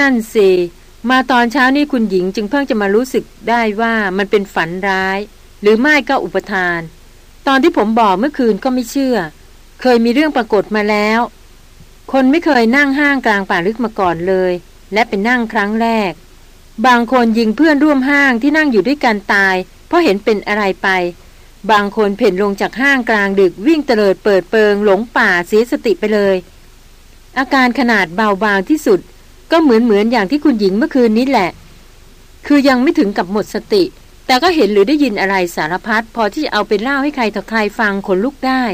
นั่นสิ มาตอนเช้านี่คุณหญิงจึงเพิ่งจะมารู้สึกได้ว่ามันเป็นฝันร้าย หรือไม่ก็อุปทาน ตอนที่ผมบอกเมื่อคืนก็ไม่เชื่อ เคยมีเรื่องปรากฏมาแล้ว คนไม่เคยนั่งห้างกลางป่าลึกมาก่อนเลย และเป็นนั่งครั้งแรก บางคนยิงเพื่อนร่วมห้างที่นั่งอยู่ด้วยกันตาย เพราะเห็นเป็นอะไรไป บางคนเพ่นลงจากห้างกลางดึกวิ่งเตลิดเปิดเปิงหลงป่าเสียสติไปเลย อาการขนาดเบาบางที่สุด ก็เหมือนเหมือนอย่างที่คุณหญิงเมื่อคืนนี้แหละ คือยังไม่ถึงกับหมดสติ แต่ก็เห็นหรือได้ยินอะไรสารพัดพอที่จะเอาไปเล่าให้ใครต่อใครฟังขนลุกได้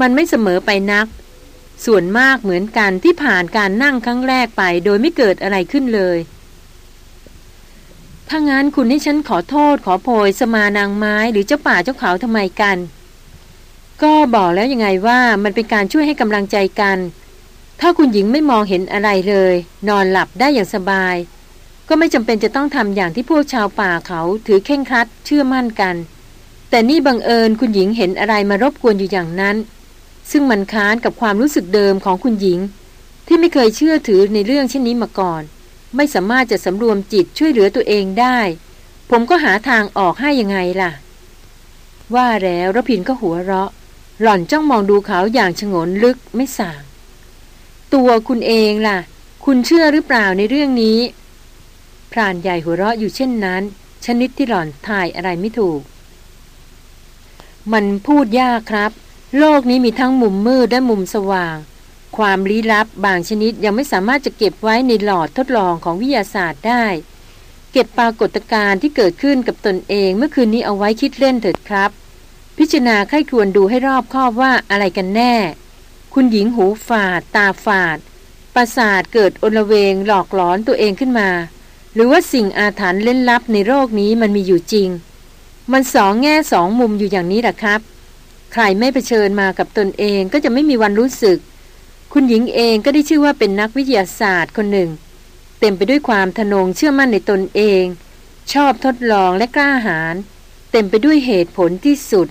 มันไม่เสมอไปนัก ส่วนมากเหมือนกันที่ผ่านการนั่งครั้งแรกไป โดยไม่เกิดอะไรขึ้นเลยถ้างั้นคุณให้ฉันขอโทษขอโพยสมานางไม้หรือเจ้าป่าเจ้าเขาทำไมกัน ก็บอกแล้วยังไงว่ามันเป็นการช่วยให้กำลังใจกัน ถ้าคุณหญิงไม่มองเห็นอะไรเลย นอนหลับได้อย่างสบาย ก็ไม่จำเป็นจะต้องทำอย่างที่พวกชาวป่าเขาถือเข่งครัด เชื่อมั่นกัน แต่นี่บังเอิญคุณหญิงเห็นอะไรมารบกวนอยู่อย่างนั้น ซึ่งมันค้านกับความรู้สึกเดิมของคุณหญิง ที่ไม่เคยเชื่อถือในเรื่องเช่นนี้มาก่อน ไม่สามารถจะสำรวมจิตช่วยเหลือตัวเองได้ ผมก็หาทางออกให้ยังไงล่ะ ว่าแล้วรพินก็หัวเราะ หล่อนจ้องมองดูเขาอย่างฉงนลึกไม่สาง ตัวคุณเองล่ะ คุณเชื่อหรือเปล่าในเรื่องนี้ พรานใหญ่หัวเราะอยู่เช่นนั้น ชนิดที่หล่อนถ่ายอะไรไม่ถูก มันพูดยากครับ โลกนี้มีทั้งมุมมืดและมุมสว่าง ความลี้ลับบางชนิดยังไม่สามารถจะเก็บไว้ในหลอดทดลองของวิทยาศาสตร์ได้ เก็บปรากฏการณ์ที่เกิดขึ้นกับตนเองเมื่อคืนนี้เอาไว้คิดเล่นเถิดครับ พิจารณาไข้ควรดูให้รอบคอบว่าอะไรกันแน่ คุณหญิงหูฝาด ตาฝาด ประสาทเกิดอนเวงหลอกหลอนตัวเองขึ้นมา หรือว่าสิ่งอาถรรพ์เล่นลับในโรคนี้มันมีอยู่จริง มันสองแง่สองมุมอยู่อย่างนี้แหละครับ ใครไม่เผชิญมากับตนเองก็จะไม่มีวันรู้สึก คุณหญิงเองก็ได้ชื่อว่าเป็นนักวิทยาศาสตร์คนหนึ่ง เต็มไปด้วยความทะนงเชื่อมั่นในตนเอง ชอบทดลองและกล้าหาญเต็มไปด้วยเหตุผลที่สุด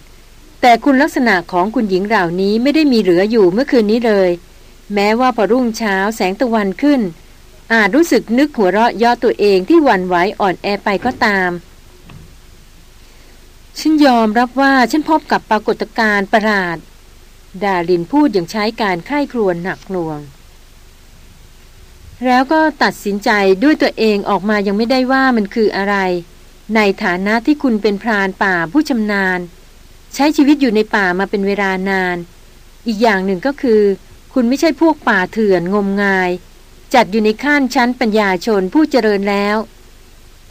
แต่คุณลักษณะของคุณหญิงเหล่านี้ไม่ได้มีเหลืออยู่เมื่อคืนนี้เลย แม้ว่าพอรุ่งเช้าแสงตะวันขึ้น อาจรู้สึกนึกหัวเราะย่อตัวเองที่หวั่นไหวอ่อนแอไปก็ตาม ฉันยอมรับว่าฉันพบกับปรากฏการณ์ประหลาด ดาลินพูดอย่างใช้การไข้ครวญหนักหน่วง แล้วก็ตัดสินใจด้วยตัวเองออกมายังไม่ได้ว่ามันคืออะไร ในฐานะที่คุณเป็นพรานป่าผู้ชำนาญ ใช้ชีวิตอยู่ในป่ามาเป็นเวลานาน อีกอย่างหนึ่งก็คือ คุณไม่ใช่พวกป่าเถื่อนงมงาย จัดอยู่ในขั้นชั้นปัญญาชนผู้เจริญแล้ว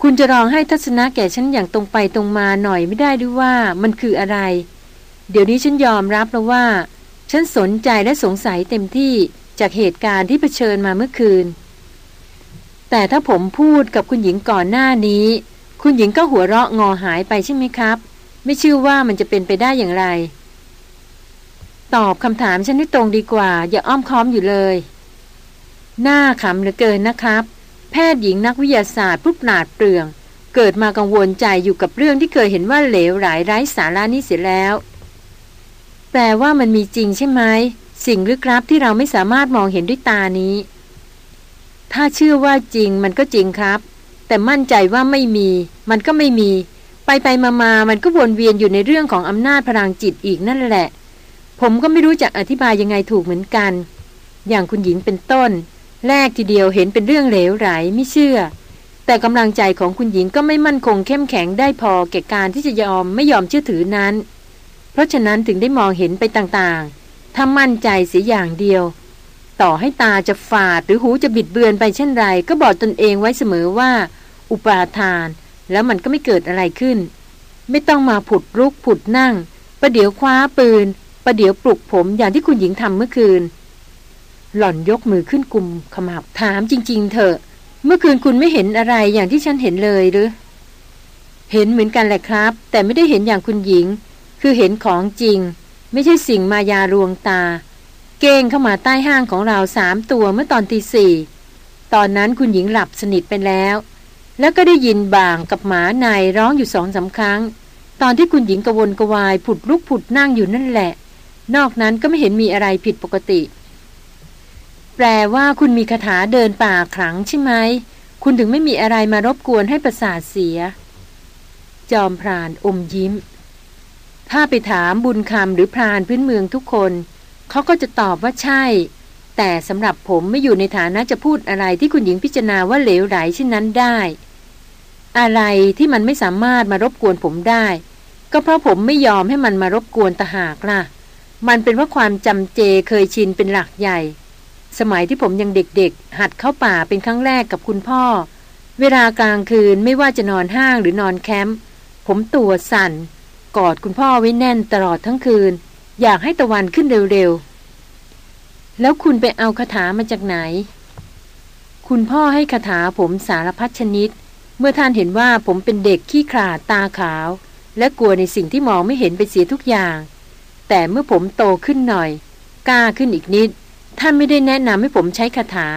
คุณจะรองให้ทัศนะแก่ฉันอย่างตรงไปตรงมาหน่อยไม่ได้ด้วยว่ามันคืออะไร เดี๋ยวนี้ฉันยอมรับแล้วว่า ฉันสนใจและสงสัยเต็มที่จากเหตุการณ์ที่เผชิญมาเมื่อคืน แต่ถ้าผมพูดกับคุณหญิงก่อนหน้านี้ คุณหญิงก็หัวเราะงอหายไปใช่ไหมครับ ไม่ชื่อว่ามันจะเป็นไปได้อย่างไร ตอบคำถามฉันให้ตรงดีกว่า อย่าอ้อมค้อมอยู่เลย หน้าขำเหลือเกินนะครับ แพทย์หญิงนักวิทยาศาสตร์ผู้ปนาดเปลือง เกิดมากังวลใจอยู่กับเรื่องที่เคยเห็นว่าเหลวหลายไร้สาระนี้เสียแล้ว แปลว่ามันมีจริงใช่ไหมสิ่งลึกลับที่เราไม่สามารถมองเห็นด้วยตานี้ ถ้าเชื่อว่าจริงมันก็จริงครับ แต่มั่นใจว่าไม่มี มันก็ไม่มี ไปไปมามามันก็วนเวียนอยู่ในเรื่องของอำนาจพลังจิตอีกนั่นแหละ ผมก็ไม่รู้จะอธิบายยังไงถูกเหมือนกัน อย่างคุณหญิงเป็นต้น แรกทีเดียวเห็นเป็นเรื่องเหลวไหลไม่เชื่อ แต่กำลังใจของคุณหญิงก็ไม่มั่นคงเข้มแข็งได้พอแก่การที่จะยอมไม่ยอมเชื่อถือนั้น เพราะฉะนั้นถึงได้มองเห็นไปต่างๆถ้ามั่นใจเสียอย่างเดียว ต่อให้ตาจะฝาดหรือหูจะบิดเบือนไปเช่นไร ก็บอกตนเองไว้เสมอว่า อุปาทาน แล้วมันก็ไม่เกิดอะไรขึ้น ไม่ต้องมาผุดลุกผุดนั่ง ประเดี๋ยวคว้าปืน ประเดี๋ยวปลุกผมอย่างที่คุณหญิงทำเมื่อคืน หล่อนยกมือขึ้นกลุ่มขมับถามจริง ๆ เถอะ เมื่อคืนคุณไม่เห็นอะไรอย่างที่ฉันเห็นเลยหรือ เห็นเหมือนกันแหละครับ แต่ไม่ได้เห็นอย่างคุณหญิง คือเห็นของจริง ไม่ใช่สิ่งมายาลวงตา เก้งเข้ามาใต้ห้างของเราสามตัวเมื่อตอนตีสี่ตอนนั้นคุณหญิงหลับสนิทไปแล้ว แล้วก็ได้ยินบ่างกับหมาในร้องอยู่สองสาครั้ง ตอนที่คุณหญิงกระวนกระวายผุดลุกผุดนั่งอยู่นั่นแหละ นอกนั้นก็ไม่เห็นมีอะไรผิดปกติ แปลว่าคุณมีคาถาเดินป่าขลังใช่ไหม คุณถึงไม่มีอะไรมารบกวนให้ประสาทเสีย จอมพรานอมยิ้ม ถ้าไปถามบุญคำหรือพรานพื้นเมืองทุกคน เขาก็จะตอบว่าใช่ แต่สำหรับผมไม่อยู่ในฐานะจะพูดอะไรที่คุณหญิงพิจารณาว่าเหลวไหลเช่นนั้นได้ อะไรที่มันไม่สามารถมารบกวนผมได้ ก็เพราะผมไม่ยอมให้มันมารบกวนตาหากล่ะ มันเป็นว่าะความจำเจเคยชินเป็นหลักใหญ่ สมัยที่ผมยังเด็กๆ หัดเข้าป่าเป็นครั้งแรกกับคุณพ่อ เวลากลางคืนไม่ว่าจะนอนห้างหรือนอนแคมป์ผมตัวสั่น กอดคุณพ่อไว้แน่นตลอดทั้งคืน อยากให้ตะวันขึ้นเร็วๆ แล้วคุณไปเอาคาถามาจากไหน คุณพ่อให้คาถาผมสารพัดชนิด เมื่อท่านเห็นว่าผมเป็นเด็กขี้ขลาดตาขาว และกลัวในสิ่งที่มองไม่เห็นไปเสียทุกอย่าง แต่เมื่อผมโตขึ้นหน่อย กล้าขึ้นอีกนิด ท่านไม่ได้แนะนำให้ผมใช้คาถา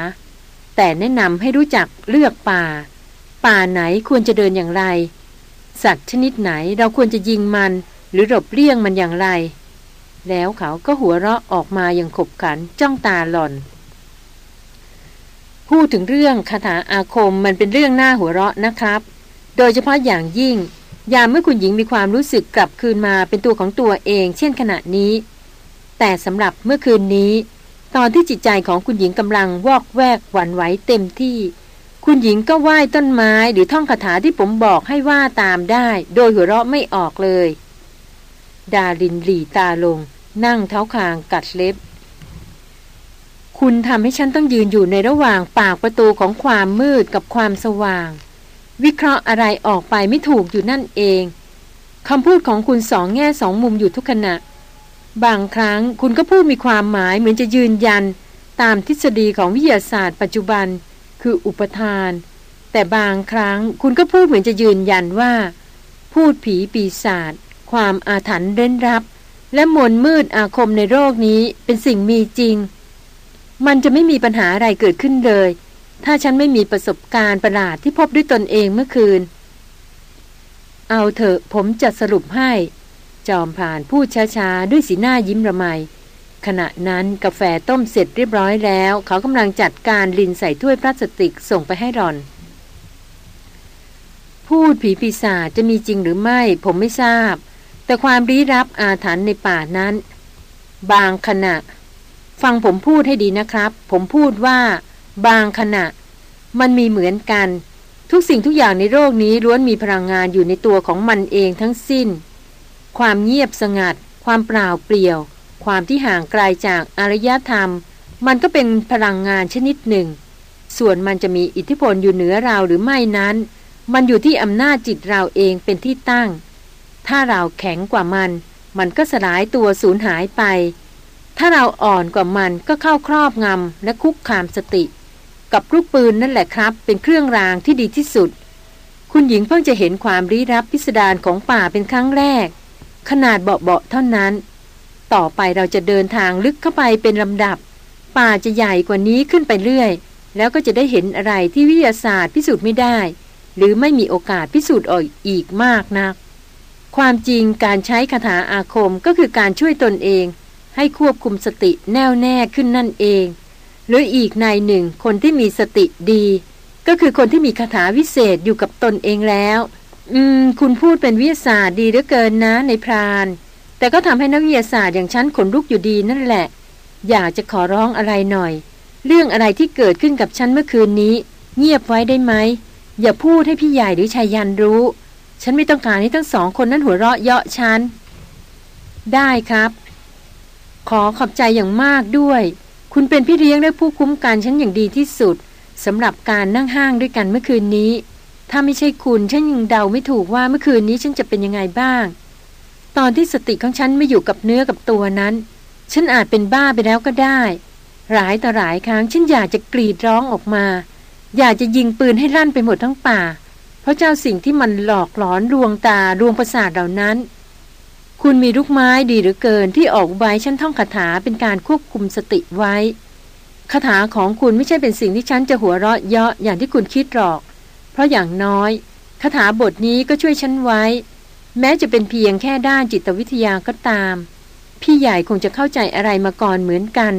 แต่แนะนำให้รู้จักเลือกป่า ป่าไหนควรจะเดินอย่างไร สัตว์ชนิดไหนเราควรจะยิงมัน หรือหลบเลี่ยงมันอย่างไร แล้วเขาก็หัวเราะออกมาอย่างขบขันจ้องตาหล่อน พูดถึงเรื่องคาถาอาคมมันเป็นเรื่องหน้าหัวเราะนะครับ โดยเฉพาะอย่างยิ่ง ยามเมื่อคุณหญิงมีความรู้สึกกลับคืนมาเป็นตัวของตัวเอง เช่นขณะนี้ แต่สำหรับเมื่อคืนนี้ ตอนที่จิตใจของคุณหญิงกำลังวอกแวกหวั่นไหวเต็มที่ คุณหญิงก็ไหว้ต้นไม้หรือท่องคาถาที่ผมบอกให้ว่าตามได้ โดยหัวเราะไม่ออกเลย ดาลินหลีตาลง นั่งเท้าคางกัดเล็บ คุณทำให้ฉันต้องยืนอยู่ในระหว่างปากประตูของความมืดกับความสว่าง วิเคราะห์อะไรออกไปไม่ถูกอยู่นั่นเองคำพูดของคุณสองแง่สองมุมอยู่ทุกขณะ บางครั้งคุณก็พูดมีความหมายเหมือนจะยืนยัน ตามทฤษฎีของวิทยาศาสตร์ปัจจุบัน คืออุปทาน แต่บางครั้งคุณก็พูดเหมือนจะยืนยันว่า พูดผีปีศาจความอาถรรพ์เร้นรับ และมนมืดอาคมในโรคนี้เป็นสิ่งมีจริง มันจะไม่มีปัญหาอะไรเกิดขึ้นเลย ถ้าฉันไม่มีประสบการณ์ประหลาดที่พบด้วยตนเองเมื่อคืน เอาเถอะผมจะสรุปให้ จอมผ่านพูดช้าๆ ด้วยสีหน้ายิ้มระไมขณะนั้นกาแฟต้มเสร็จเรียบร้อยแล้ว เขากำลังจัดการลินใส่ถ้วยพลาสติกส่งไปให้รอน พูดผีปีศาจจะมีจริงหรือไม่ ผมไม่ทราบ แต่ความรีรับอาถรรพ์ในป่านั้น บางขณะ ฟังผมพูดให้ดีนะครับ ผมพูดว่า บางขณะ มันมีเหมือนกัน ทุกสิ่งทุกอย่างในโลกนี้ล้วนมีพลังงานอยู่ในตัวของมันเองทั้งสิ้น ความเงียบสงัด ความเปล่าเปลี่ยว ความที่ห่างไกลาจากอารยธรรม มันก็เป็นพลังงานชนิดหนึ่ง ส่วนมันจะมีอิทธิพลอยู่เหนือเราหรือไม่นั้น มันอยู่ที่อำนาจจิตเราเองเป็นที่ตั้ง ถ้าเราแข็งกว่ามัน มันก็สลายตัวสูญหายไป ถ้าเราอ่อนกว่ามันก็เข้าครอบงำและคุกคามสติ กับลูกปืนนั่นแหละครับ เป็นเครื่องรางที่ดีที่สุด คุณหญิงเพิ่งจะเห็นความรีรับพิสดารของป่าเป็นครั้งแรก ขนาดเบาๆเท่านั้น ต่อไปเราจะเดินทางลึกเข้าไปเป็นลำดับ ป่าจะใหญ่กว่านี้ขึ้นไปเรื่อย แล้วก็จะได้เห็นอะไรที่วิทยาศาสตร์พิสูจน์ไม่ได้ หรือไม่มีโอกาสพิสูจน์ออกอีกมากนัก ความจริงการใช้คาถาอาคมก็คือการช่วยตนเอง ให้ควบคุมสติแน่วแน่ขึ้นนั่นเอง หรืออีกนายหนึ่งคนที่มีสติดี ก็คือคนที่มีคาถาวิเศษอยู่กับตนเองแล้ว อืม คุณพูดเป็นวิทยาศาสตร์ดีเหลือเกินนะในพราน แต่ก็ทำให้นักวิทยาศาสตร์อย่างฉันขนลุกอยู่ดีนั่นแหละ อยากจะขอร้องอะไรหน่อย เรื่องอะไรที่เกิดขึ้นกับฉันเมื่อคืนนี้ เงียบไว้ได้ไหมอย่าพูดให้พี่ใหญ่หรือชายยันรู้ ฉันไม่ต้องการให้ทั้งสองคนนั้นหัวเราะเยาะฉัน ได้ครับ ขอขอบใจอย่างมากด้วย คุณเป็นพี่เลี้ยงและผู้คุ้มกันฉันอย่างดีที่สุดสำหรับการนั่งห้างด้วยกันเมื่อคืนนี้ ถ้าไม่ใช่คุณฉันยังเดาไม่ถูกว่าเมื่อคืนนี้ฉันจะเป็นยังไงบ้าง ตอนที่สติของฉันไม่อยู่กับเนื้อกับตัวนั้น ฉันอาจเป็นบ้าไปแล้วก็ได้ หลายต่อหลายครั้งฉันอยากจะกรีดร้องออกมา อยากจะยิงปืนให้ลั่นไปหมดทั้งป่า เพราะเจ้าสิ่งที่มันหลอกหลอนดวงตาดวงประสาทเหล่านั้น คุณมีลูกไม้ดีหรือเกินที่ออกใบฉันท่องคาถาเป็นการควบคุมสติไว้คาถาของคุณไม่ใช่เป็นสิ่งที่ฉันจะหัวเราะเยาะอย่างที่คุณคิดหรอก เพราะอย่างน้อยคาถาบทนี้ก็ช่วยฉันไว้ แม้จะเป็นเพียงแค่ด้านจิตวิทยาก็ตาม พี่ใหญ่คงจะเข้าใจอะไรมาก่อนเหมือนกัน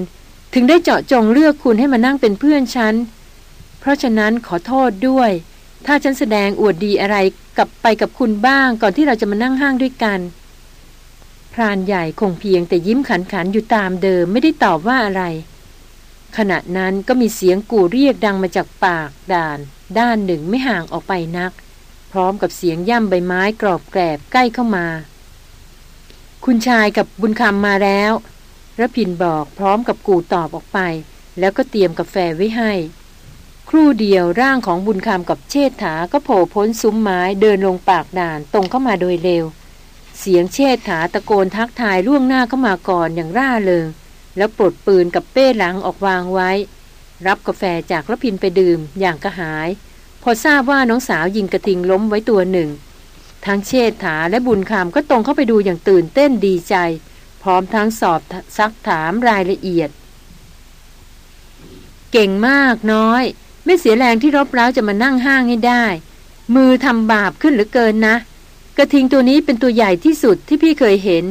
ถึงได้เจาะจงเลือกคุณให้มานั่งเป็นเพื่อนฉัน เพราะฉะนั้นขอโทษด้วย ถ้าฉันแสดงอวดดีอะไรกับไปกับคุณบ้างก่อนที่เราจะมานั่งห้างด้วยกัน พรานใหญ่คงเพียงแต่ยิ้มขันขันอยู่ตามเดิมไม่ได้ตอบว่าอะไร ขณะนั้นก็มีเสียงกู่เรียกดังมาจากปากด่าน ด้านหนึ่งไม่ห่างออกไปนัก พร้อมกับเสียงย่ำใบไม้กรอบแกรบใกล้เข้ามา คุณชายกับบุญคำมาแล้วระพินบอกพร้อมกับกูตอบออกไป แล้วก็เตรียมกาแฟไว้ให้ ครู่เดียวร่างของบุญคำกับเชษฐาก็โผล่พ้นซุ้มไม้เดินลงปากด่านตรงเข้ามาโดยเร็ว เสียงเชษฐาตะโกนทักทายล่วงหน้าเข้ามาก่อนอย่างร่าเริง แล้วปลดปืนกับเป้หลังออกวางไว้ รับกาแฟจากระพินไปดื่มอย่างกระหาย พอทราบว่าน้องสาวยิงกระทิงล้มไว้ตัวหนึ่ง ทั้งเชษฐาและบุญคำก็ตรงเข้าไปดูอย่างตื่นเต้นดีใจ พร้อมทั้งสอบซักถามรายละเอียด เก่งมากน้อย ไม่เสียแรงที่รบเร้าจะมานั่งห้างให้ได้ มือทำบาปขึ้นหรือเกินนะ กระทิงตัวนี้เป็นตัวใหญ่ที่สุดที่พี่เคยเห็น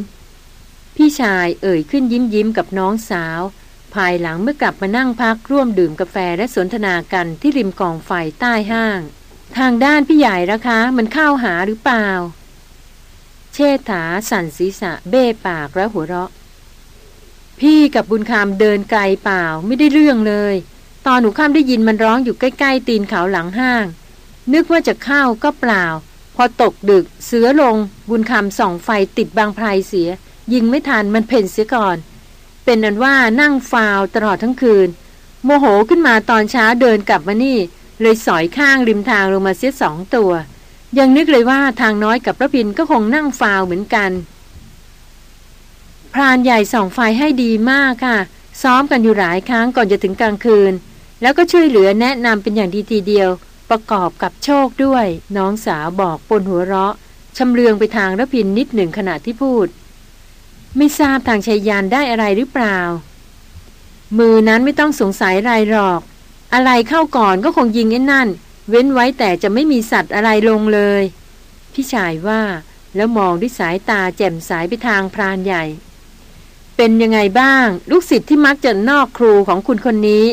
พี่ชายเอ่ยขึ้นยิ้มยิ้มกับน้องสาว ภายหลังเมื่อกลับมานั่งพักร่วมดื่มกาแฟและสนทนากันที่ริมกองไฟใต้ห้าง ทางด้านพี่ใหญ่ละคะ มันเข้าหาหรือเปล่า เชษฐาสั่นศีรษะเบ้ปากแล้วหัวเราะ พี่กับบุญคำเดินไกลเปล่าไม่ได้เรื่องเลย ตอนหนูข้ามได้ยินมันร้องอยู่ใกล้ ๆ ตีนเขาหลังห้าง นึกว่าจะเข้าก็เปล่า พอตกดึกเสือลง บุญคำส่องไฟติดบางไพรเสีย ยิงไม่ทันมันเพ่นเสียก่อน เป็นอันว่านั่งฟาวตลอดทั้งคืน โมโหขึ้นมาตอนเช้าเดินกลับมานี่ เลยสอยข้างริมทางลงมาเสียสองตัว ยังนึกเลยว่าทางน้อยกับพระพินก็คงนั่งฟาวเหมือนกันพรานใหญ่ส่องไฟให้ดีมากค่ะ ซ้อมกันอยู่หลายครั้งก่อนจะถึงกลางคืน แล้วก็ช่วยเหลือแนะนำเป็นอย่างดีทีเดียว ประกอบกับโชคด้วย น้องสาวบอกปนหัวเราะชำเลืองไปทางระพินนิดหนึ่งขณะที่พูด ไม่ทราบทางชัยยานได้อะไรหรือเปล่า มือนั้นไม่ต้องสงสัยไรหรอก อะไรเข้าก่อนก็คงยิงไอ้นั่น เว้นไว้แต่จะไม่มีสัตว์อะไรลงเลย พี่ชายว่าแล้วมองด้วยสายตาแจ่มสายไปทางพรานใหญ่ เป็นยังไงบ้าง ลูกศิษย์ที่มักจะนอกครูของคุณคนนี้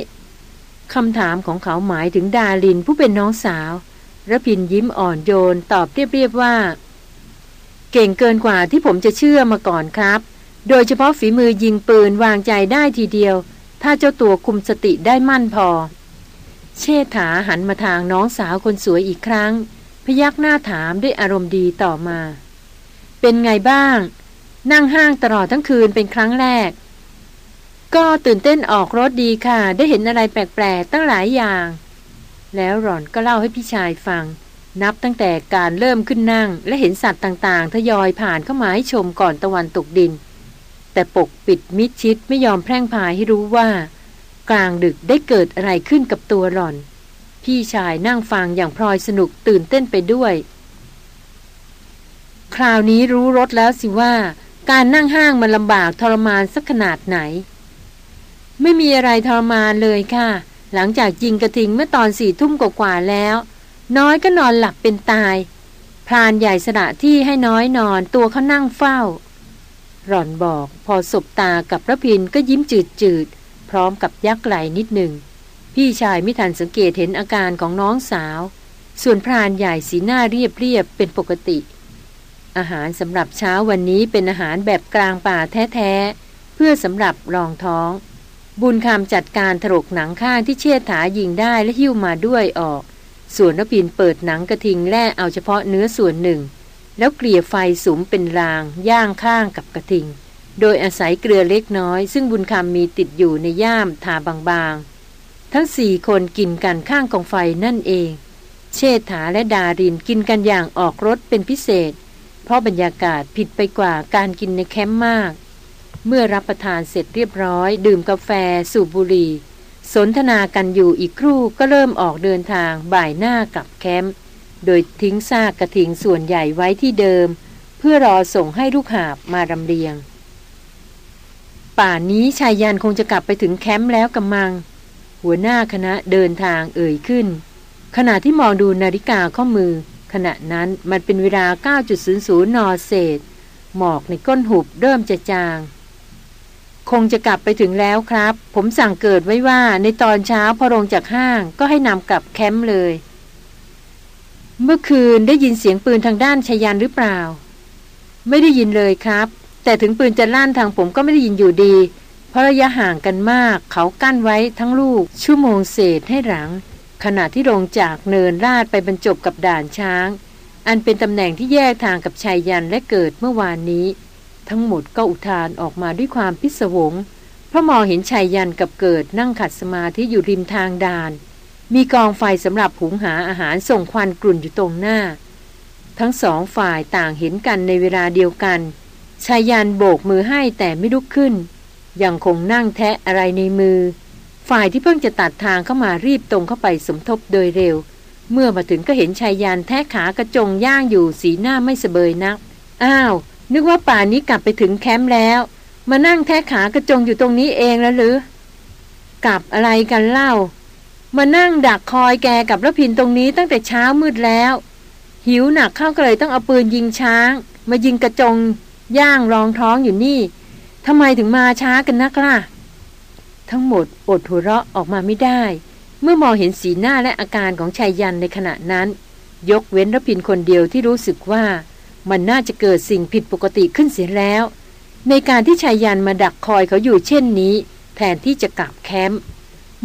คำถามของเขาหมายถึงดาลินผู้เป็นน้องสาวระพินยิ้มอ่อนโยนตอบเรียบๆว่า เก่งเกินกว่าที่ผมจะเชื่อมาก่อนครับ โดยเฉพาะฝีมือยิงปืนวางใจได้ทีเดียว ถ้าเจ้าตัวคุมสติได้มั่นพอ เชษฐาหันมาทางน้องสาวคนสวยอีกครั้ง พยักหน้าถามด้วยอารมณ์ดีต่อมา เป็นไงบ้าง นั่งห้างตลอดทั้งคืนเป็นครั้งแรก ก็ตื่นเต้นออกรถดีค่ะ ได้เห็นอะไรแปลกๆตั้งหลายอย่าง แล้วหล่อนก็เล่าให้พี่ชายฟัง นับตั้งแต่การเริ่มขึ้นนั่ง และเห็นสัตว์ต่างๆ ทยอยผ่านเข้ามาให้ชมก่อนตะวันตกดิน แต่ปกปิดมิดชิดไม่ยอมแพร่งพายให้รู้ว่า กลางดึกได้เกิดอะไรขึ้นกับตัวหล่อน พี่ชายนั่งฟังอย่างพลอยสนุกตื่นเต้นไปด้วย คราวนี้รู้รสแล้วสิว่า การนั่งห้างมันลำบากทรมานสักขนาดไหน ไม่มีอะไรทรมานเลยค่ะ หลังจากยิงกระทิงเมื่อตอนสี่ทุ่มกว่าแล้ว น้อยก็นอนหลับเป็นตาย พรานใหญ่สละที่ให้น้อยนอนตัวเขานั่งเฝ้า หล่อนบอกพอสบตากับพระพินก็ยิ้มจืดจืดพร้อมกับยักไหลนิดหนึ่ง พี่ชายไม่ทันสังเกตเห็นอาการของน้องสาว ส่วนพรานใหญ่สีหน้าเรียบเรียบเป็นปกติ อาหารสำหรับเช้าวันนี้เป็นอาหารแบบกลางป่าแท้ๆ เพื่อสำหรับรองท้อง บุญคำจัดการถลกหนังข้างที่เชี่ยถายิงได้และหิ้วมาด้วยออก ส่วนนพินเปิดหนังกระทิงแล่เอาเฉพาะเนื้อส่วนหนึ่ง แล้วเกลี่ยไฟสุมเป็นราง ย่างข้างกับกระทิง โดยอาศัยเกลือเล็กน้อย ซึ่งบุญคำมีติดอยู่ในย่ามทาบางๆ ทั้งสี่คนกินกันข้างกองไฟนั่นเอง เชษฐาและดารินกินกันอย่างออกรสเป็นพิเศษ เพราะบรรยากาศผิดไปกว่าการกินในแคมป์มาก เมื่อรับประทานเสร็จเรียบร้อย ดื่มกาแฟ สูบบุหรี่ สนทนากันอยู่อีกครู่ก็เริ่มออกเดินทางบ่ายหน้ากลับแคมป์โดยทิ้งซากกระถิงส่วนใหญ่ไว้ที่เดิม เพื่อรอส่งให้ลูกหาบมารำเรียง ป่านนี้ชายยันคงจะกลับไปถึงแคมป์แล้วกำมัง หัวหน้าคณะเดินทางเอ่ยขึ้น ขณะที่มองดูนาฬิกาข้อมือ ขณะนั้นมันเป็นเวลา 9.00 นเศษ หมอกในก้นหุบเริ่มจะจาง คงจะกลับไปถึงแล้วครับ ผมสั่งเกิดไว้ว่าในตอนเช้าพอลงจากห้างก็ให้นำกลับแคมป์เลย เมื่อคืนได้ยินเสียงปืนทางด้านชายันหรือเปล่า ไม่ได้ยินเลยครับ แต่ถึงปืนจะลั่นทางผมก็ไม่ได้ยินอยู่ดี เพราะระยะห่างกันมาก เขากั้นไว้ทั้งลูก ชั่วโมงเศษให้หลัง ขณะที่ลงจากเนินลาดไปบรรจบกับด่านช้าง อันเป็นตำแหน่งที่แยกทางกับชายยันและเกิดเมื่อวานนี้ ทั้งหมดก็อุทานออกมาด้วยความพิศวง เพราะมองเห็นชายยันกับเกิดนั่งขัดสมาธิอยู่ริมทางดาน มีกองไฟสำหรับหุงหาอาหารส่งควันกลุ่นอยู่ตรงหน้า ทั้งสองฝ่ายต่างเห็นกันในเวลาเดียวกัน ชายยันโบกมือให้แต่ไม่ลุกขึ้น ยังคงนั่งแทะอะไรในมือ ฝ่ายที่เพิ่งจะตัดทางเข้ามารีบตรงเข้าไปสมทบโดยเร็ว เมื่อมาถึงก็เห็นชายยันแทะขากระจงย่างอยู่สีหน้าไม่เสบยนัก อ้าว นึกว่าป่านนี้กลับไปถึงแคมป์แล้ว มานั่งแท้ขากระจงอยู่ตรงนี้เองแล้วหรือ กลับอะไรกันเล่า มานั่งดักคอยแกกับระพินตรงนี้ตั้งแต่เช้ามืดแล้ว หิวหนักเข้าก็เลยต้องเอาปืนยิงช้าง มายิงกระจง ย่างรองท้องอยู่นี่ทำไมถึงมาช้ากันนักล่ะ ทั้งหมดอดหัวเราะออกมาไม่ได้ เมื่อมองเห็นสีหน้าและอาการของชายยันในขณะนั้น ยกเว้นระพินคนเดียวที่รู้สึกว่า มันน่าจะเกิดสิ่งผิดปกติขึ้นเสียแล้ว ในการที่ชายยันมาดักคอยเขาอยู่เช่นนี้ แทนที่จะกลับแคมป์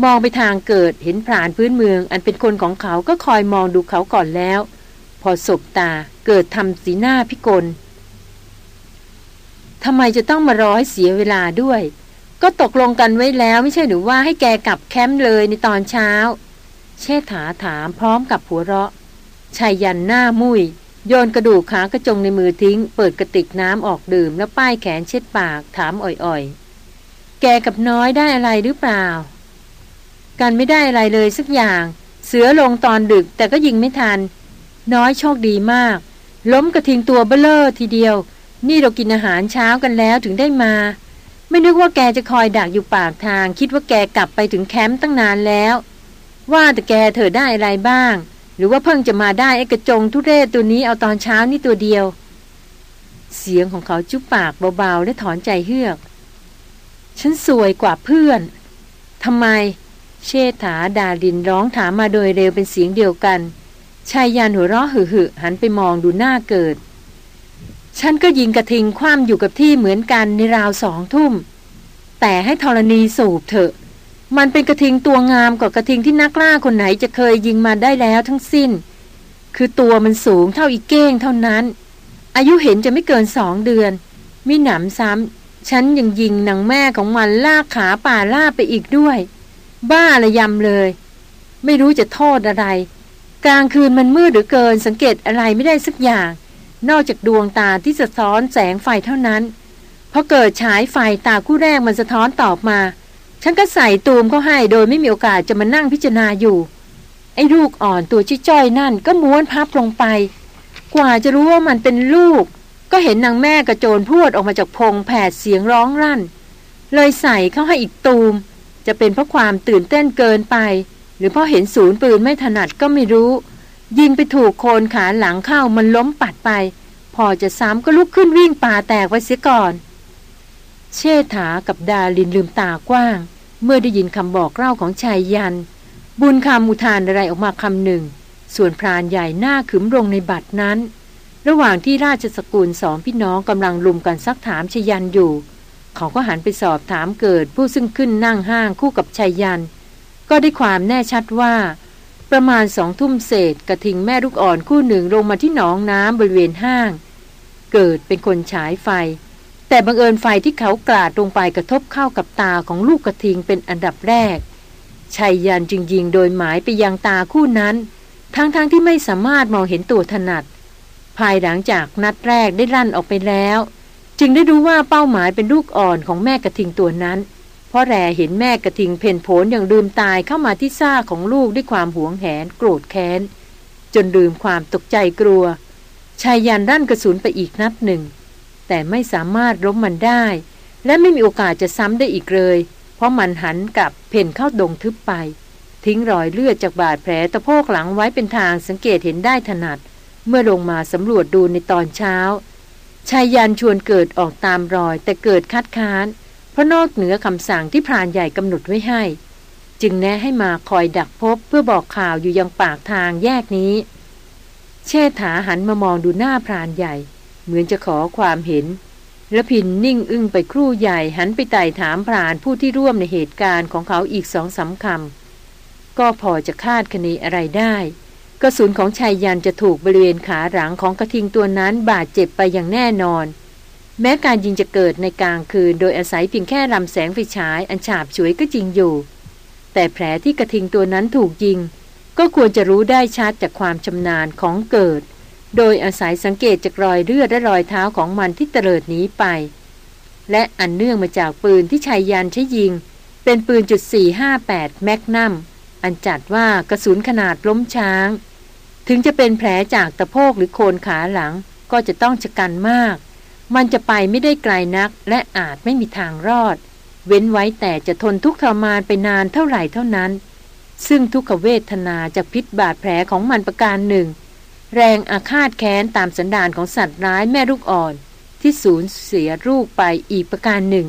มองไปทางเกิดเห็นผานพื้นเมือง อันเป็นคนของเขาก็คอยมองดูเขาก่อนแล้ว พอสบตาเกิดทำสีหน้าพิกลทำไมจะต้องมารอให้เสียเวลาด้วย ก็ตกลงกันไว้แล้วไม่ใช่หรือว่าให้แกกลับแคมป์เลยในตอนเช้า เชษฐาถามพร้อมกับหัวเราะชายยันหน้ามุย โยนกระดูกขากระจงในมือทิ้ง เปิดกระติกน้ำออกดื่ม แล้วป้ายแขนเช็ดปากถามอ่อยๆ แกกับน้อยได้อะไรหรือเปล่า กันไม่ได้อะไรเลยสักอย่าง เสือลงตอนดึกแต่ก็ยิงไม่ทัน น้อยโชคดีมาก ล้มกระทิงตัวเบ้อเร่อทีเดียว นี่เรากินอาหารเช้ากันแล้วถึงได้มา ไม่นึกว่าแกจะคอยดักอยู่ปากทาง คิดว่าแกกลับไปถึงแคมป์ตั้งนานแล้ว ว่าแต่แกเธอได้อะไรบ้าง หรือว่าเพิ่งจะมาได้ไอ้กระจงทุเรศตัวนี้เอาตอนเช้านี่ตัวเดียว เสียงของเขาจุ๊บปากเบาๆและถอนใจเฮือก ฉันซวยกว่าเพื่อนทำไม เชษฐาดาดินร้องถามมาโดยเร็วเป็นเสียงเดียวกันชายยันหัวเราะหึ่หันไปมองดูหน้าเกิด ฉันก็ยิงกระทิงคว่ำอยู่กับที่เหมือนกันในราวสองทุ่ม แต่ให้ธรณีสูบเถอะ มันเป็นกระทิงตัวงามกว่ากระทิงที่นักล่าคนไหนจะเคยยิงมาได้แล้วทั้งสิ้น คือตัวมันสูงเท่าอีเก้งเท่านั้น อายุเห็นจะไม่เกินสองเดือน มิหนำซ้ำฉันยังยิงนางแม่ของมันลากขาป่าล่าไปอีกด้วย บ้าละยำเลย ไม่รู้จะโทษอะไร กลางคืนมันมืดหรือเกินสังเกตอะไรไม่ได้สักอย่าง นอกจากดวงตาที่สะท้อนแสงไฟเท่านั้นพอเกิดฉายไฟตาคู่แรกมันสะท้อนตอบมา ฉันก็ใส่ตูมเขาให้โดยไม่มีโอกาสจะมานั่งพิจารณาอยู่ ไอ้ลูกอ่อนตัวชิจ้อยนั่นก็ม้วนพับลงไป กว่าจะรู้ว่ามันเป็นลูก ก็เห็นนางแม่กระโจนพูดออกมาจากพงแผดเสียงร้องรั่น เลยใส่เข้าให้อีกตูม จะเป็นเพราะความตื่นเต้นเกินไป หรือเพราะเห็นศูนย์ปืนไม่ถนัดก็ไม่รู้ ยิงไปถูกโคนขาหลังเข้ามันล้มปัดไป พอจะซ้ำก็ลุกขึ้นวิ่งป่าแตกไว้เสียก่อน เชษฐากับดาลินลืมตากว้าง เมื่อได้ยินคำบอกเล่าของชายยัน บุญคำอุทานอะไรออกมาคำหนึ่ง ส่วนพรานใหญ่หน้าขึมลงในบัตรนั้น ระหว่างที่ราชสกุลสองพี่น้องกำลังลุมกันซักถามชยันอยู่ เขาก็หันไปสอบถามเกิดผู้ซึ่งขึ้นนั่งห้างคู่กับชายยัน ก็ได้ความแน่ชัดว่า ประมาณสองทุ่มเศษกระทิงแม่ลูกอ่อนคู่หนึ่งลงมาที่หนองน้ำบริเวณห้าง เกิดเป็นคนฉายไฟ แต่บังเอิญไฟที่เขากราดลงไปกระทบเข้ากับตาของลูกกระทิงเป็นอันดับแรกชายยันจึงยิงโดยหมายไปยังตาคู่นั้น ทั้งๆทที่ไม่สามารถมองเห็นตัวถนัด ภายหลังจากนัดแรกได้ลั่นออกไปแล้ว จึงได้รู้ว่าเป้าหมายเป็นลูกอ่อนของแม่กระทิงตัวนั้น เพราะแรเห็นแม่กระทิงเพนโผนอย่างลืมตายเข้ามาที่ซ่าของลูกด้วยความหวงแหนโกรธแค้น จนลืมความตกใจกลัวชายยันรั่นกระสุนไปอีกนัดหนึ่ง แต่ไม่สามารถล้มมันได้ และไม่มีโอกาสจะซ้ำได้อีกเลย เพราะมันหันกลับเพ่นเข้าดงทึบไป ทิ้งรอยเลือดจากบาดแผลตะโพกหลังไว้เป็นทางสังเกตเห็นได้ถนัด เมื่อลงมาสำรวจดูในตอนเช้าชายยันชวนเกิดออกตามรอยแต่เกิดคัดค้าน เพราะนอกเหนือคำสั่งที่พรานใหญ่กำหนดไว้ให้ จึงแนะให้มาคอยดักพบเพื่อบอกข่าวอยู่ยังปากทางแยกนี้ เชษฐาหันมามองดูหน้าพรานใหญ่ เหมือนจะขอความเห็น แล้วพินนิ่งอึ้งไปครู่ใหญ่หันไปไต่ถามพรานผู้ที่ร่วมในเหตุการณ์ของเขาอีกสองสาคำก็พอจะคาดคะเนอะไรได้ กระสุนของชายยันจะถูกบริเวณขาหลังของกระทิงตัวนั้นบาดเจ็บไปอย่างแน่นอน แม้การยิงจะเกิดในกลางคืน โดยอาศัยเพียงแค่ลำแสงไฟฉายอันฉาบฉวยก็จริงอยู่ แต่แผลที่กระทิงตัวนั้นถูกยิง ก็ควรจะรู้ได้ชัดจากความชำนาญของเกิด โดยอาศัยสังเกตจากรอยเลือดและรอยเท้าของมันที่เตลิดหนีไป และอันเนื่องมาจากปืนที่ชายยันใช้ยิง เป็นปืนจุด458แมกนัมอันจัดว่ากระสุนขนาดล้มช้าง ถึงจะเป็นแผลจากตะโพกหรือโคนขาหลังก็จะต้องชะกันมาก มันจะไปไม่ได้ไกลนักและอาจไม่มีทางรอด เว้นไว้แต่จะทนทุกข์ทรมานไปนานเท่าไหร่เท่านั้น ซึ่งทุกขเวทนาจากพิษบาดแผลของมันประการหนึ่ง แรงอาฆาตแค้นตามสันดานของสัตว์ร้ายแม่ลูกอ่อน ที่สูญเสียลูกไปอีกประการหนึ่ง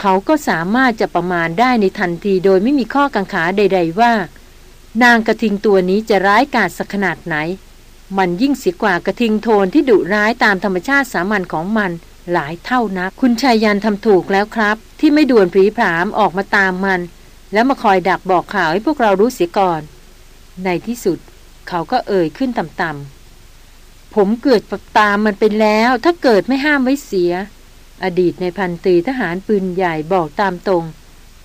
เขาก็สามารถจะประมาณได้ในทันทีโดยไม่มีข้อกังขาใด ๆ ว่า นางกระทิงตัวนี้จะร้ายกาจสักขนาดไหน มันยิ่งเสียกว่ากระทิงโทนที่ดุร้ายตามธรรมชาติสามัญของมันหลายเท่านักคุณชายยันทำถูกแล้วครับ ที่ไม่ด่วนผีผามออกมาตามมัน แล้วมาคอยดักบอกข่าวให้พวกเรารู้เสียก่อน ในที่สุด เขาก็เอ่ยขึ้นต่ำๆ ผมเกิดตามมันไปแล้ว ถ้าเกิดไม่ห้ามไว้เสีย อดีตในพันตีทหารปืนใหญ่บอกตามตรง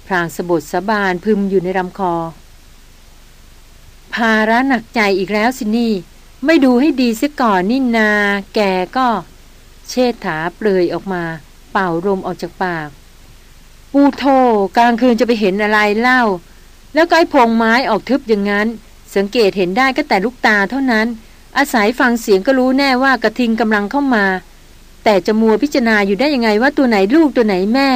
พรางสบดสบานพึมอยู่ในลำคอ ภาระหนักใจอีกแล้วสินี่ ไม่ดูให้ดีเสียก่อนนี่นา แกก็ เชษฐาเปลยออกมา เป่าลมออกจากปาก ปูโทกลางคืนจะไปเห็นอะไรเล่า แล้วก็ไอ้พงไม้ออกทึบอย่างนั้น สังเกตเห็นได้ก็แต่ลูกตาเท่านั้น อาศัยฟังเสียงก็รู้แน่ว่ากระทิงกำลังเข้ามา แต่จะมัวพิจารณาอยู่ได้ยังไงว่าตัวไหนลูกตัวไหนแม่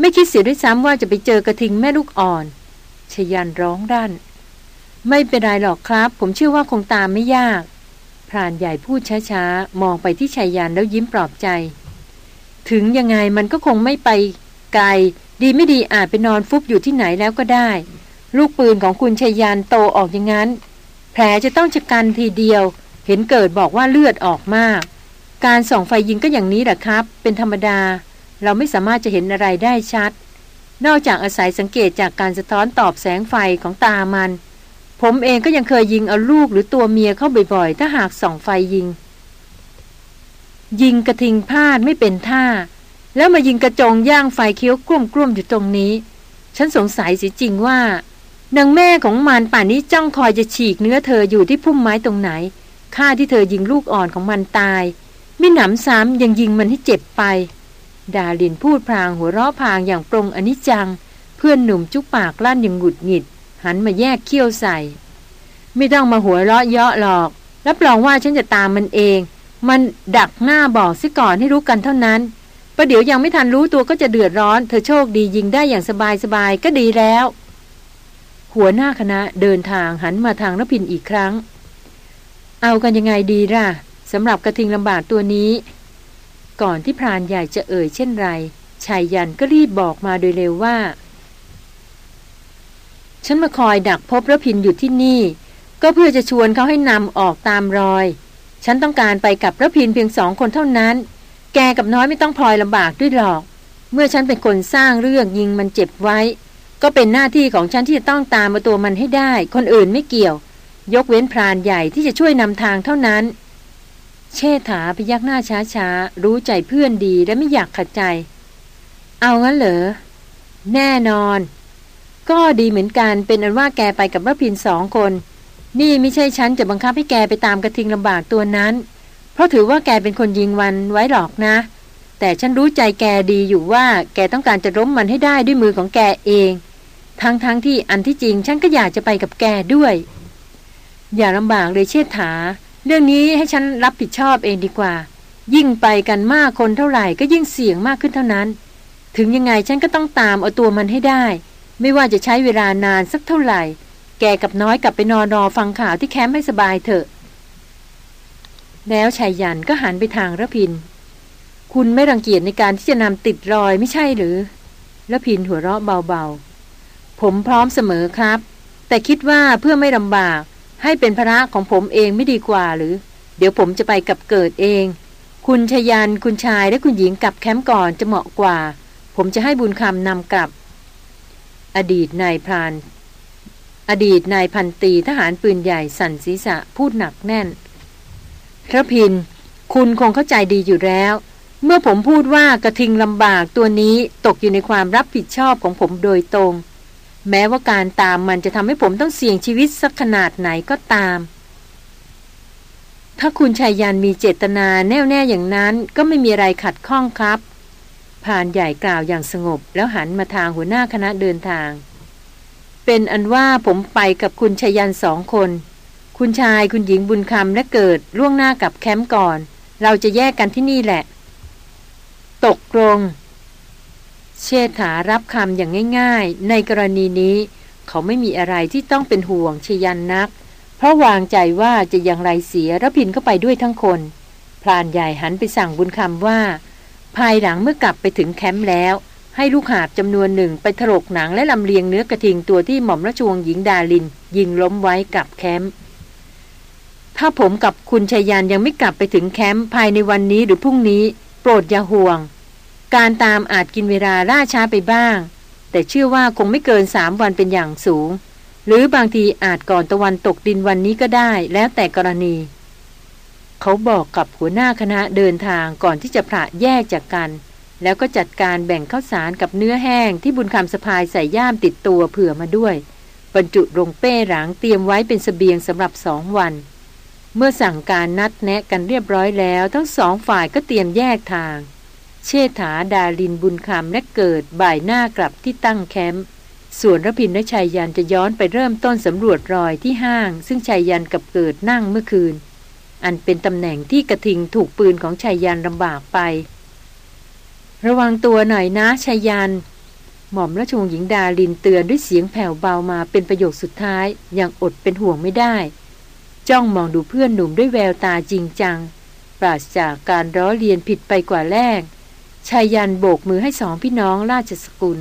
ไม่คิดเสียด้วยซ้ำว่าจะไปเจอกระทิงแม่ลูกอ่อนชยันร้องด้าน ไม่เป็นไรหรอกครับ ผมเชื่อว่าคงตามไม่ยากพรานใหญ่พูดช้าๆ มองไปที่ชายยานแล้วยิ้มปลอบใจ ถึงยังไงมันก็คงไม่ไปไกล ดีไม่ดีอาจไปนอนฟุบอยู่ที่ไหนแล้วก็ได้ ลูกปืนของคุณชายยานโตออกอย่างนั้น แผลจะต้องชะกันทีเดียว เห็นเกิดบอกว่าเลือดออกมาก การส่องไฟยิงก็อย่างนี้แหละครับ เป็นธรรมดา เราไม่สามารถจะเห็นอะไรได้ชัด นอกจากอาศัยสังเกตจากการสะท้อนตอบแสงไฟของตามัน ผมเองก็ยังเคยยิงเอาลูกหรือตัวเมียเข้าบ่อยๆ ถ้าหากส่องไฟยิง ยิงกระทิงพลาดไม่เป็นท่า แล้วมายิงกระจงย่างไฟเคี้ยวกลุ่มกลุ่มอยู่ตรงนี้ ฉันสงสัยสิจริงว่า นางแม่ของมันป่านนี้จ้องคอยจะฉีกเนื้อเธออยู่ที่พุ่มไม้ตรงไหนฆ่าที่เธอยิงลูกอ่อนของมันตายไม่หนำซ้ำยังยิงมันให้เจ็บไป ดาลินพูดพลางหัวเราะพางอย่างปรงอนิจจัง เพื่อนหนุ่มจุกปากลั่นอย่างหงุดหงิด หันมาแยกเขี้ยวใส่ ไม่ต้องมาหัวเราะเยาะหรอก รับรองว่าฉันจะตามมันเอง มันดักหน้าบอกซิก่อนให้รู้กันเท่านั้นประเดี๋ยวยังไม่ทันรู้ตัวก็จะเดือดร้อน เธอโชคดียิงได้อย่างสบายสบายก็ดีแล้ว หัวหน้าคณะเดินทางหันมาทางนพินอีกครั้ง เอากันยังไงดีล่ะสำหรับกระทิงลำบากตัวนี้ ก่อนที่พรานใหญ่จะเอ่ยเช่นไรชายยันก็รีบบอกมาโดยเร็วว่า ฉันมาคอยดักพบระพินอยู่ที่นี่ ก็เพื่อจะชวนเขาให้นำออกตามรอย ฉันต้องการไปกับระพินเพียงสองคนเท่านั้น แกกับน้อยไม่ต้องพลอยลำบากด้วยหรอก เมื่อฉันเป็นคนสร้างเรื่องยิงมันเจ็บไว้ ก็เป็นหน้าที่ของฉันที่จะต้องตามมาตัวมันให้ได้ คนอื่นไม่เกี่ยว ยกเว้นพรานใหญ่ที่จะช่วยนำทางเท่านั้น เชษฐาพยักหน้าช้าๆ รู้ใจเพื่อนดีและไม่อยากขัดใจ เอางั้นเหรอ แน่นอน ก็ดีเหมือนกันเป็นอันว่าแกไปกับรพินสองคน นี่ไม่ใช่ฉันจะบังคับให้แกไปตามกระทิงลำบากตัวนั้น เพราะถือว่าแกเป็นคนยิงวันไว้หรอกนะ แต่ฉันรู้ใจแกดีอยู่ว่า แกต้องการจะล้มมันให้ได้ด้วยมือของแกเอง ทั้งๆทที่อันที่จริงฉันก็อยากจะไปกับแกด้วย อย่าลำบากเลยเชิดถาเรื่องนี้ให้ฉันรับผิดชอบเองดีกว่า ยิ่งไปกันมากคนเท่าไหร่ก็ยิ่งเสี่ยงมากขึ้นเท่านั้น ถึงยังไงฉันก็ต้องตามเอาตัวมันให้ได้ ไม่ว่าจะใช้เวลานานสักเท่าไหร่ แกกับน้อยกลับไปนอนรอฟังข่าวที่แคมป์ให้สบายเถอะ แล้วชายยันก็หันไปทางระพิน คุณไม่รังเกียจในการที่จะนำติดรอยไม่ใช่หรือแล้วพินหัวเราะเบาๆ ผมพร้อมเสมอครับ แต่คิดว่าเพื่อไม่ลำบาก ให้เป็นภาระของผมเองไม่ดีกว่าหรือ เดี๋ยวผมจะไปกับเกิดเอง คุณชยันคุณชายและคุณหญิงกลับแคมป์ก่อนจะเหมาะกว่า ผมจะให้บุญคำนำกลับ อดีตนายพราน อดีตนายพันตีทหารปืนใหญ่สั่นศีรษะพูดหนักแน่นพระพิน คุณคงเข้าใจดีอยู่แล้ว เมื่อผมพูดว่ากระทิงลำบากตัวนี้ตกอยู่ในความรับผิดชอบของผมโดยตรง แม้ว่าการตามมันจะทำให้ผมต้องเสี่ยงชีวิตสักขนาดไหนก็ตาม ถ้าคุณชายยันมีเจตนาแน่วแน่อย่างนั้นก็ไม่มีอะไรขัดข้องครับผ่านใหญ่กล่าวอย่างสงบ แล้วหันมาทางหัวหน้าคณะเดินทาง เป็นอันว่าผมไปกับคุณชายันสองคน คุณชายคุณหญิงบุญคำและเกิดล่วงหน้ากับแคมป์ก่อน เราจะแยกกันที่นี่แหละ ตกลง เชษฐารับคำอย่างง่าย ๆ ในกรณีนี้ เขาไม่มีอะไรที่ต้องเป็นห่วงชยันนัก เพราะวางใจว่าจะอย่างไรเสียระพินเข้าไปด้วยทั้งคนพรานใหญ่หันไปสั่งบุญคำว่า ภายหลังเมื่อกลับไปถึงแคมป์แล้ว ให้ลูกหาบจำนวนหนึ่งไปถลกหนังและลำเลียงเนื้อกระทิงตัวที่หม่อมราชวงศ์หญิงดาลิน ยิงล้มไว้กับแคมป์ถ้าผมกับคุณชายานยังไม่กลับไปถึงแคมป์ภายในวันนี้หรือพรุ่งนี้ โปรดอย่าห่วง การตามอาจกินเวลาล่าช้าไปบ้าง แต่เชื่อว่าคงไม่เกินสามวันเป็นอย่างสูง หรือบางทีอาจก่อนตะวันตกดินวันนี้ก็ได้แล้วแต่กรณี เขาบอกกับหัวหน้าคณะเดินทางก่อนที่จะพระแยกจากกัน แล้วก็จัดการแบ่งข้าวสารกับเนื้อแห้งที่บุญคำสะพายใส่ย่ามติดตัวเผื่อมาด้วยบรรจุลงเป้หลังเตรียมไว้เป็นสเสบียงสำหรับสองวัน เมื่อสั่งการนัดแนะกันเรียบร้อยแล้ว ทั้งสองฝ่ายก็เตรียมแยกทาง เชษฐาดาลินบุญคำและเกิดบ่ายหน้ากลับที่ตั้งแคมป์ส่วนรพินและชายยันจะย้อนไปเริ่มต้นสำรวจรอยที่ห้าง ซึ่งชายยันกับเกิดนั่งเมื่อคืน อันเป็นตำแหน่งที่กระทิงถูกปืนของชายยันลำบากไป ระวังตัวหน่อยนะชายยัน หม่อมราชวงศ์หญิงดาลินเตือนด้วยเสียงแผ่วเบามาเป็นประโยคสุดท้ายอย่างอดเป็นห่วงไม่ได้ จ้องมองดูเพื่อนหนุ่มด้วยแววตาจริงจัง ปราศจากการร้อเรียนผิดไปกว่าแรก ชายยันโบกมือให้สองพี่น้องราชสกุล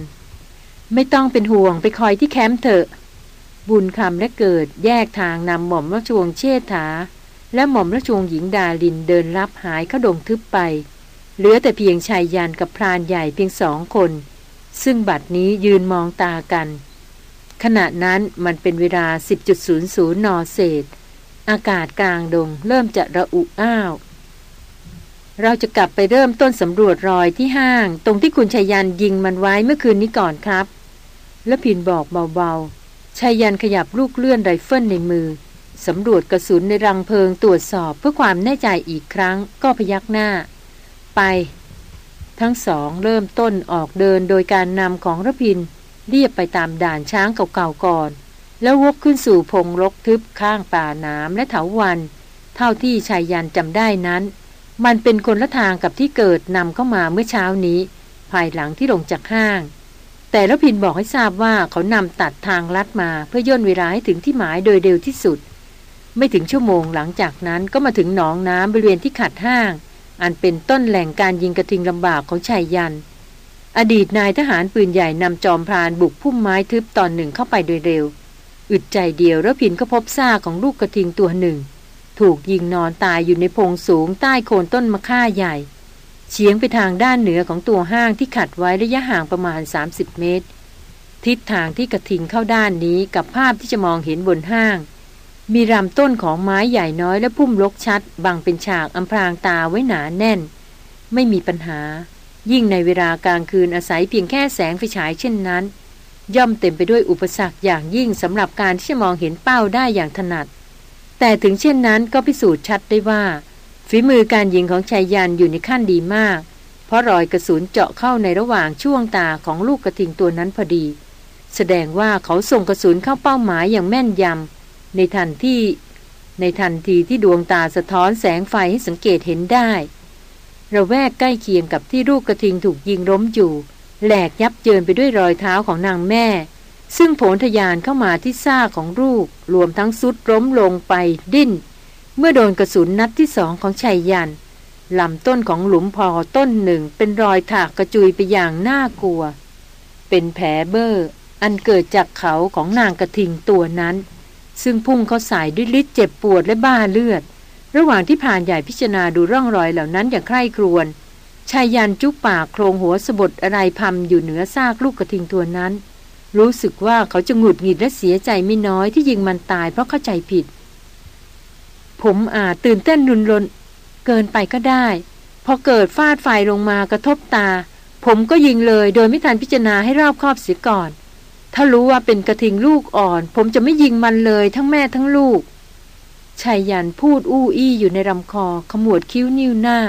ไม่ต้องเป็นห่วงไปคอยที่แคมป์เถอะ บุญคำและเกิดแยกทางนำหม่อมราชวงศ์เชษฐา และหม่อมราชวงศ์หญิงดาลินเดินรับหายเข้าดงทึบไป เหลือแต่เพียงไชยันต์กับพรานใหญ่เพียงสองคน ซึ่งบัดนี้ยืนมองตากัน ขณะนั้นมันเป็นเวลา 10.00 นเศษ อากาศกลางดงเริ่มจะระอุอ้าว เราจะกลับไปเริ่มต้นสำรวจรอยที่ห้าง ตรงที่คุณไชยันต์ยิงมันไว้เมื่อคืนนี้ก่อนครับ รพินทร์บอกเบาๆไชยันต์ขยับลูกเลื่อนไรเฟิลในมือสำรวจกระสุนในรังเพลิงตรวจสอบเพื่อความแน่ใจอีกครั้งก็พยักหน้า ไป ทั้งสองเริ่มต้นออกเดินโดยการนำของระพินเรียบไปตามด่านช้างเก่าๆก่อน แล้ววกขึ้นสู่พงรกทึบข้างป่าน้ำและเถาวัน เท่าที่ชายยันจำได้นั้น มันเป็นคนละทางกับที่เกิดนำเข้ามาเมื่อเช้านี้ ภายหลังที่ลงจากห้าง แต่ล้วพินบอกให้ทราบว่าเขานำตัดทางลัดมาเพื่อย่นเวลาให้ถึงที่หมายโดยเร็วที่สุด ไม่ถึงชั่วโมงหลังจากนั้นก็มาถึงหนองน้ำบริเวณที่ขัดห้าง อันเป็นต้นแหล่งการยิงกระทิงลำบากของชายยัน อดีตนายทหารปืนใหญ่นำจอมพรานบุกพุ่มไม้ทึบตอนหนึ่งเข้าไปโดยเร็ว อึดใจเดียวแล้วผินก็พบซากของลูกกระทิงตัวหนึ่ง ถูกยิงนอนตายอยู่ในพงสูงใต้โคนต้นมะค่าใหญ่ เฉียงไปทางด้านเหนือของตัวห้างที่ขัดไว้ระยะห่างประมาณ 30 เมตร ทิศทางที่กระทิงเข้าด้านนี้กับภาพที่จะมองเห็นบนห้าง มีรำต้นของไม้ใหญ่น้อยและพุ่มรกชัด บังเป็นฉากอำพรางตาไว้หนาแน่น ไม่มีปัญหา ยิ่งในเวลากลางคืนอาศัยเพียงแค่แสงไฟฉายเช่นนั้น ย่อมเต็มไปด้วยอุปสรรคอย่างยิ่งสำหรับการที่จะมองเห็นเป้าได้อย่างถนัด แต่ถึงเช่นนั้นก็พิสูจน์ชัดได้ว่า ฝีมือการยิงของชายยันอยู่ในขั้นดีมาก เพราะรอยกระสุนเจาะเข้าในระหว่างช่วงตาของลูกกระทิงตัวนั้นพอดี แสดงว่าเขาส่งกระสุนเข้าเป้าหมายอย่างแม่นยำในทันที่ ในทันทีที่ดวงตาสะท้อนแสงไฟให้สังเกตเห็นได้ระแวกใกล้เคียงกับที่ลูกกระทิงถูกยิงล้มอยู่ แหลกยับเยินไปด้วยรอยเท้าของนางแม่ ซึ่งโผนทยานเข้ามาที่ซ่าของลูก รวมทั้งสุดล้มลงไปดิ้น เมื่อโดนกระสุนนัดที่สองของชัยยันลำต้นของหลุมพอต้นหนึ่งเป็นรอยถากกระจุยไปอย่างน่ากลัว เป็นแผลเบอร์อันเกิดจากเขาของนางกระทิงตัวนั้น ซึ่งพุ่งเขาสายด้วยฤทธิ์เจ็บปวดและบ้าเลือด ระหว่างที่ผ่านใหญ่พิจารณาดูร่องรอยเหล่านั้นอย่างใคร่ครวญชายยันจุกปากโครงหัวสะบดอะไรพำอยู่เหนือซากลูกกระทิงตัวนั้น รู้สึกว่าเขาจะหงุดหงิดและเสียใจไม่น้อยที่ยิงมันตายเพราะเข้าใจผิด ผมอาจตื่นเต้นรุนรนเกินไปก็ได้ พอเกิดฟาดไฟลงมากระทบตา ผมก็ยิงเลยโดยไม่ทันพิจารณาให้รอบคอบเสียก่อน ถ้ารู้ว่าเป็นกระทิงลูกอ่อน ผมจะไม่ยิงมันเลยทั้งแม่ทั้งลูกชายยันพูดอู้อี้อยู่ในลำคอขมวดคิ้วนิ้วหน้า